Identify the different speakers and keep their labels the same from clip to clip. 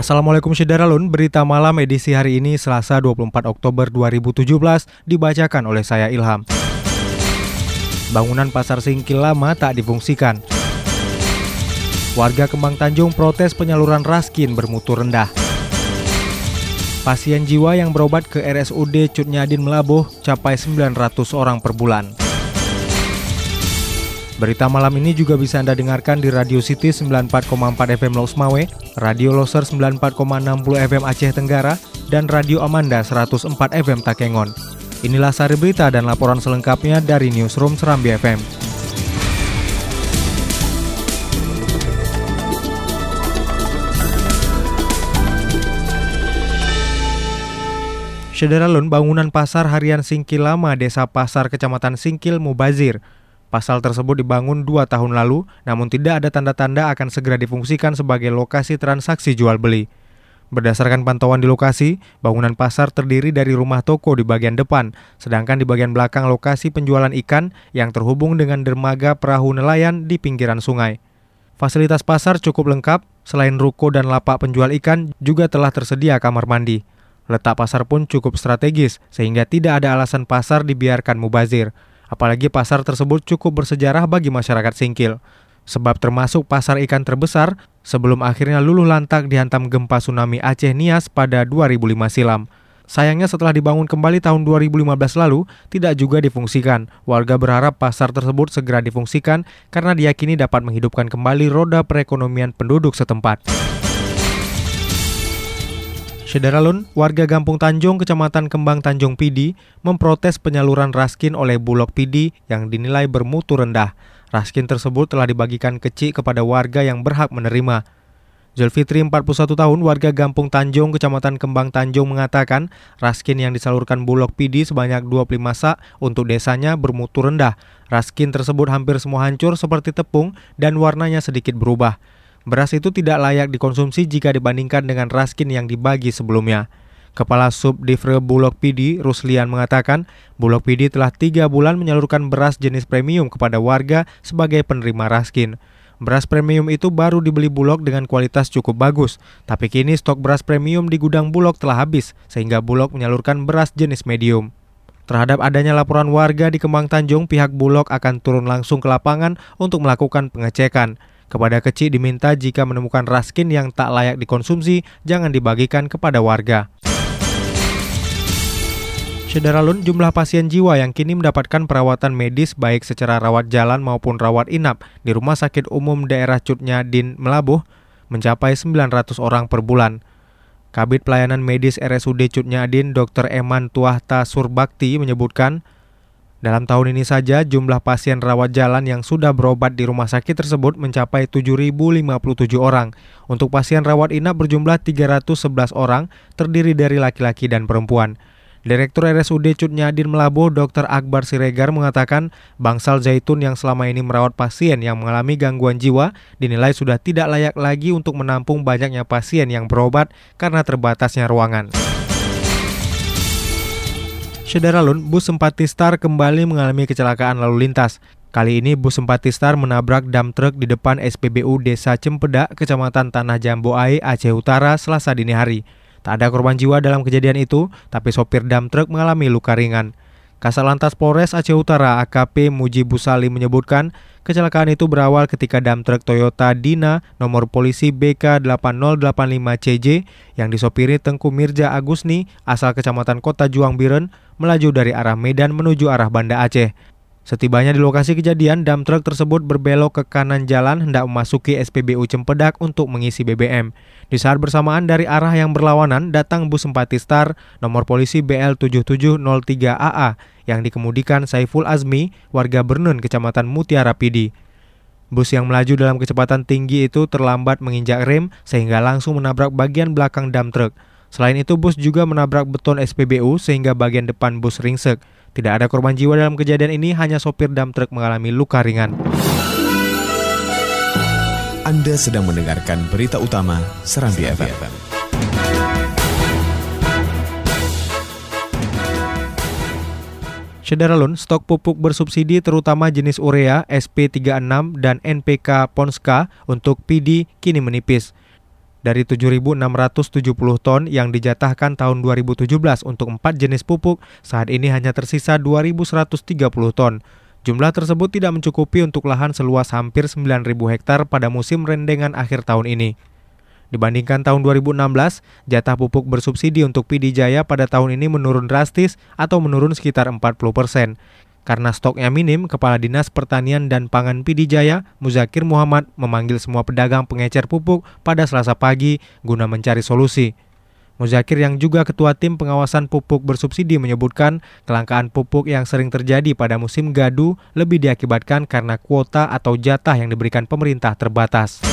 Speaker 1: Assalamualaikum Syederalun, berita malam edisi hari ini Selasa 24 Oktober 2017 dibacakan oleh saya Ilham. Bangunan pasar Singkil lama tak difungsikan. Warga Kembang Tanjung protes penyaluran raskin bermutu rendah. Pasien jiwa yang berobat ke RSUD Cutnyadin Melabuh capai 900 orang per bulan. Berita malam ini juga bisa Anda dengarkan di Radio City 94,4 FM Los Mawe, Radio Loser 94,60 FM Aceh Tenggara, dan Radio Amanda 104 FM Takengon. Inilah sari berita dan laporan selengkapnya dari Newsroom Serambi FM. Syederalun bangunan pasar harian Singkil Lama Desa Pasar Kecamatan Singkil Mubazir Pasal tersebut dibangun dua tahun lalu, namun tidak ada tanda-tanda akan segera difungsikan sebagai lokasi transaksi jual beli. Berdasarkan pantauan di lokasi, bangunan pasar terdiri dari rumah toko di bagian depan, sedangkan di bagian belakang lokasi penjualan ikan yang terhubung dengan dermaga perahu nelayan di pinggiran sungai. Fasilitas pasar cukup lengkap, selain ruko dan lapak penjual ikan juga telah tersedia kamar mandi. Letak pasar pun cukup strategis, sehingga tidak ada alasan pasar dibiarkan mubazir. Apalagi pasar tersebut cukup bersejarah bagi masyarakat Singkil. Sebab termasuk pasar ikan terbesar sebelum akhirnya luluh lantak dihantam gempa tsunami Aceh Nias pada 2005 silam. Sayangnya setelah dibangun kembali tahun 2015 lalu, tidak juga difungsikan. Warga berharap pasar tersebut segera difungsikan karena diyakini dapat menghidupkan kembali roda perekonomian penduduk setempat. Syederalun, warga Gampung Tanjung, Kecamatan Kembang Tanjung Pidi, memprotes penyaluran raskin oleh Bulog Pidi yang dinilai bermutu rendah. Raskin tersebut telah dibagikan kecil kepada warga yang berhak menerima. Zulfitri 41 tahun warga Gampung Tanjung Kecamatan Kembang Tanjung mengatakan raskin yang disalurkan Bulog Pidi sebanyak 25 sak untuk desanya bermutu rendah. Raskin tersebut hampir semua hancur seperti tepung dan warnanya sedikit berubah. Beras itu tidak layak dikonsumsi jika dibandingkan dengan raskin yang dibagi sebelumnya. Kepala Sub Divre Bulog Pidi, Ruslian mengatakan, Bulog Pidi telah tiga bulan menyalurkan beras jenis premium kepada warga sebagai penerima raskin. Beras premium itu baru dibeli Bulog dengan kualitas cukup bagus, tapi kini stok beras premium di gudang Bulog telah habis, sehingga Bulog menyalurkan beras jenis medium. Terhadap adanya laporan warga di Kembang Tanjung, pihak Bulog akan turun langsung ke lapangan untuk melakukan pengecekan. Kepada kecil diminta jika menemukan raskin yang tak layak dikonsumsi, jangan dibagikan kepada warga. Syederalun, jumlah pasien jiwa yang kini mendapatkan perawatan medis baik secara rawat jalan maupun rawat inap di Rumah Sakit Umum Daerah Cutnya Din Melabuh mencapai 900 orang per bulan. Kabit Pelayanan Medis RSUD Cutnya Din Dr. Eman Tuahta Surbakti menyebutkan, dalam tahun ini saja, jumlah pasien rawat jalan yang sudah berobat di rumah sakit tersebut mencapai 7.057 orang. Untuk pasien rawat inap berjumlah 311 orang, terdiri dari laki-laki dan perempuan. Direktur RSUD Cutnyadin Melabuh Dr. Akbar Siregar mengatakan bangsal zaitun yang selama ini merawat pasien yang mengalami gangguan jiwa dinilai sudah tidak layak lagi untuk menampung banyaknya pasien yang berobat karena terbatasnya ruangan. Syederalun, bus Sempatistar kembali mengalami kecelakaan lalu lintas. Kali ini bus Sempatistar menabrak dam truk di depan SPBU Desa Cempedak, Kecamatan Tanah Jamboai, Aceh Utara, Selasa dini hari. Tak ada korban jiwa dalam kejadian itu, tapi sopir dam truk mengalami luka ringan. Kasalantas Polres Aceh Utara AKP Muji Busali menyebutkan kecelakaan itu berawal ketika dam truk Toyota Dina nomor polisi BK8085CJ yang disopiri Tengku Mirja Agusni asal kecamatan Kota Juang Biren melaju dari arah Medan menuju arah Banda Aceh. Setibanya di lokasi kejadian, dam truk tersebut berbelok ke kanan jalan hendak memasuki SPBU Cempedak untuk mengisi BBM. Di saat bersamaan dari arah yang berlawanan, datang bus Sempatistar nomor polisi BL7703AA yang dikemudikan Saiful Azmi, warga Bernun, Kecamatan Mutiara Pidi. Bus yang melaju dalam kecepatan tinggi itu terlambat menginjak rem sehingga langsung menabrak bagian belakang dam truk. Selain itu, bus juga menabrak beton SPBU sehingga bagian depan bus ringsek. Tidak ada korban jiwa dalam kejadian ini, hanya sopir dam truk mengalami luka ringan.
Speaker 2: Anda sedang mendengarkan berita utama Serambi FM.
Speaker 1: Sederalun, stok pupuk bersubsidi terutama jenis urea, SP36 dan NPK Ponska untuk PD kini menipis. Dari 7.670 ton yang dijatahkan tahun 2017 untuk empat jenis pupuk, saat ini hanya tersisa 2.130 ton. Jumlah tersebut tidak mencukupi untuk lahan seluas hampir 9.000 hektar pada musim rendengan akhir tahun ini. Dibandingkan tahun 2016, jatah pupuk bersubsidi untuk PD Jaya pada tahun ini menurun drastis atau menurun sekitar 40 persen. Karena stoknya minim, Kepala Dinas Pertanian dan Pangan PD Jaya, Muzakir Muhammad, memanggil semua pedagang pengecer pupuk pada selasa pagi guna mencari solusi. Muzakir yang juga ketua tim pengawasan pupuk bersubsidi menyebutkan kelangkaan pupuk yang sering terjadi pada musim gadu lebih diakibatkan karena kuota atau jatah yang diberikan pemerintah terbatas.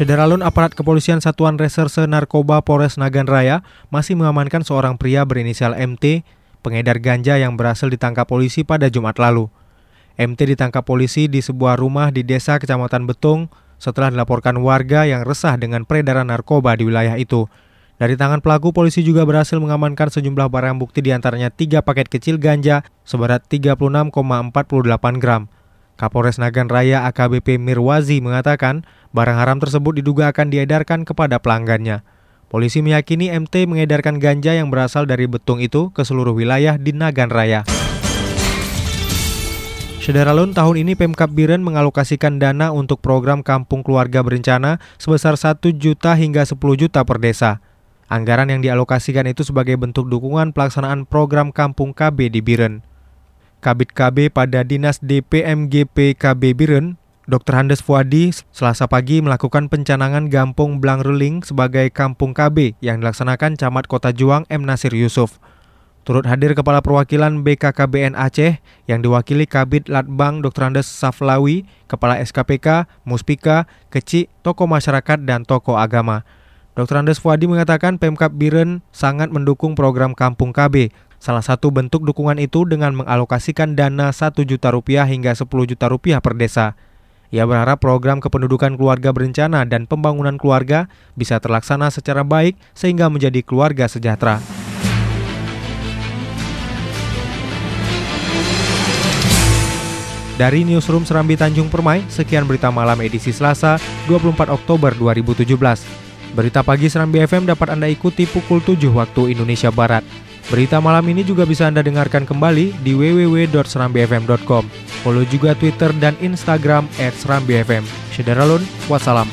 Speaker 1: Sederalun aparat kepolisian Satuan Reserse Narkoba Polres Nagan Raya masih mengamankan seorang pria berinisial MT, pengedar ganja yang berhasil ditangkap polisi pada Jumat lalu. MT ditangkap polisi di sebuah rumah di desa Kecamatan Betung setelah dilaporkan warga yang resah dengan peredaran narkoba di wilayah itu. Dari tangan pelaku, polisi juga berhasil mengamankan sejumlah barang bukti di antaranya tiga paket kecil ganja seberat 36,48 gram. Kapolres Nagan Raya AKBP Mirwazi mengatakan barang haram tersebut diduga akan diedarkan kepada pelanggannya. Polisi meyakini MT mengedarkan ganja yang berasal dari betung itu ke seluruh wilayah di Nagan Raya. Sederalun tahun ini Pemkap Biren mengalokasikan dana untuk program Kampung Keluarga Berencana sebesar 1 juta hingga 10 juta per desa. Anggaran yang dialokasikan itu sebagai bentuk dukungan pelaksanaan program Kampung KB di Biren. Kabit KB pada Dinas DPMGP KB Biren, Dr. Handes Fuadi, selasa pagi melakukan pencanangan Gampung Blangruling sebagai Kampung KB yang dilaksanakan Camat Kota Juang M. Nasir Yusuf. Turut hadir Kepala Perwakilan BKKBN Aceh yang diwakili Kabit Latbang Dr. Andes Saflawi, Kepala SKPK, Muspika, Kecik, tokoh masyarakat, dan tokoh agama. Dr. Andes Fuadi mengatakan Pemkap Biren sangat mendukung program Kampung KB Salah satu bentuk dukungan itu dengan mengalokasikan dana 1 juta rupiah hingga 10 juta rupiah per desa. Ia berharap program kependudukan keluarga berencana dan pembangunan keluarga bisa terlaksana secara baik sehingga menjadi keluarga sejahtera. Dari Newsroom Serambi Tanjung Permai, sekian berita malam edisi Selasa 24 Oktober 2017. Berita pagi Serambi FM dapat Anda ikuti pukul 7 waktu Indonesia Barat. Berita malam ini juga bisa Anda dengarkan kembali di www.serambifm.com. Follow juga Twitter dan Instagram @serambifm. Syederalun, wassalam.